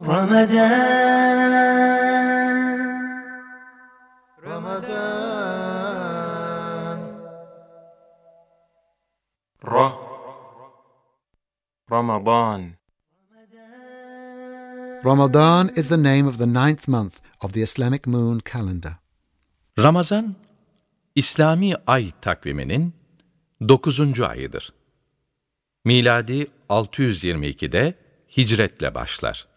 Ramadan Ramadan Ra Ramadan Ramadan is the name of the ninth month of the Islamic moon calendar. Ramazan, İslami ay takviminin dokuzuncu ayıdır. Miladi 622'de hicretle başlar.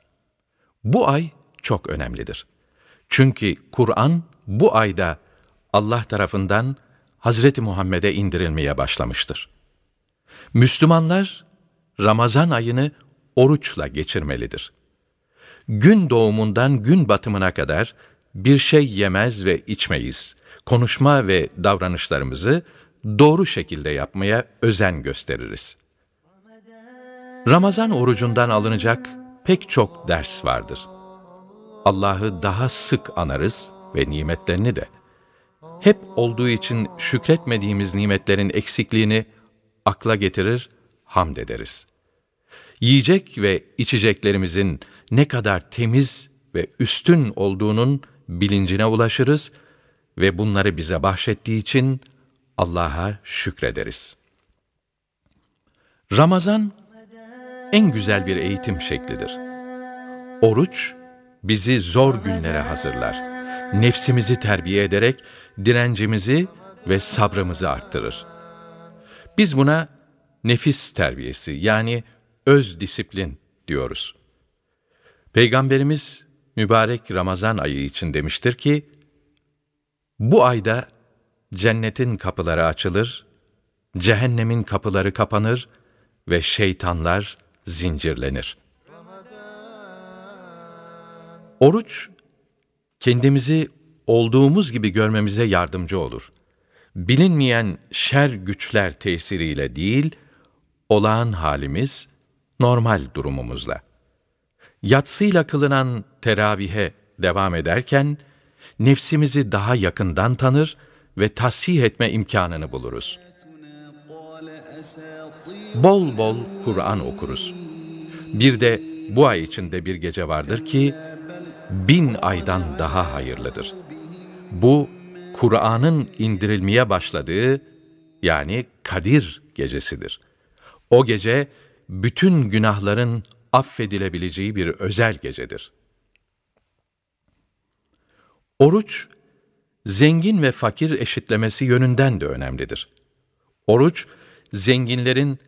Bu ay çok önemlidir. Çünkü Kur'an bu ayda Allah tarafından Hazreti Muhammed'e indirilmeye başlamıştır. Müslümanlar Ramazan ayını oruçla geçirmelidir. Gün doğumundan gün batımına kadar bir şey yemez ve içmeyiz. Konuşma ve davranışlarımızı doğru şekilde yapmaya özen gösteririz. Ramazan orucundan alınacak pek çok ders vardır. Allah'ı daha sık anarız ve nimetlerini de. Hep olduğu için şükretmediğimiz nimetlerin eksikliğini akla getirir, hamd ederiz. Yiyecek ve içeceklerimizin ne kadar temiz ve üstün olduğunun bilincine ulaşırız ve bunları bize bahşettiği için Allah'a şükrederiz. Ramazan en güzel bir eğitim şeklidir. Oruç bizi zor günlere hazırlar. Nefsimizi terbiye ederek direncimizi ve sabrımızı arttırır. Biz buna nefis terbiyesi yani öz disiplin diyoruz. Peygamberimiz mübarek Ramazan ayı için demiştir ki, bu ayda cennetin kapıları açılır, cehennemin kapıları kapanır ve şeytanlar zincirlenir. Oruç, kendimizi olduğumuz gibi görmemize yardımcı olur. Bilinmeyen şer güçler tesiriyle değil, olağan halimiz, normal durumumuzla. Yatsıyla kılınan teravihe devam ederken, nefsimizi daha yakından tanır ve tasih etme imkanını buluruz. Bol bol Kur'an okuruz. Bir de bu ay içinde bir gece vardır ki, bin aydan daha hayırlıdır. Bu, Kur'an'ın indirilmeye başladığı, yani Kadir gecesidir. O gece, bütün günahların affedilebileceği bir özel gecedir. Oruç, zengin ve fakir eşitlemesi yönünden de önemlidir. Oruç, zenginlerin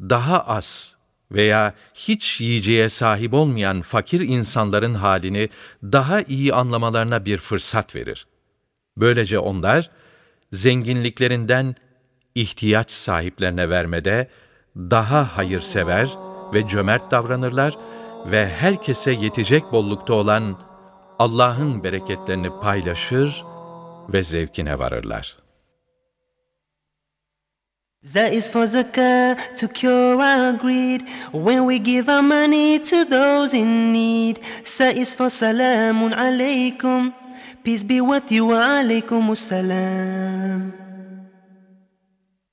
daha az veya hiç yiyeceğe sahip olmayan fakir insanların halini daha iyi anlamalarına bir fırsat verir. Böylece onlar, zenginliklerinden ihtiyaç sahiplerine vermede daha hayırsever ve cömert davranırlar ve herkese yetecek bollukta olan Allah'ın bereketlerini paylaşır ve zevkine varırlar. That is for zakah to cure our greed when we give our money to those in need. That is for salamun alaykum. Peace be with you alaykum salam.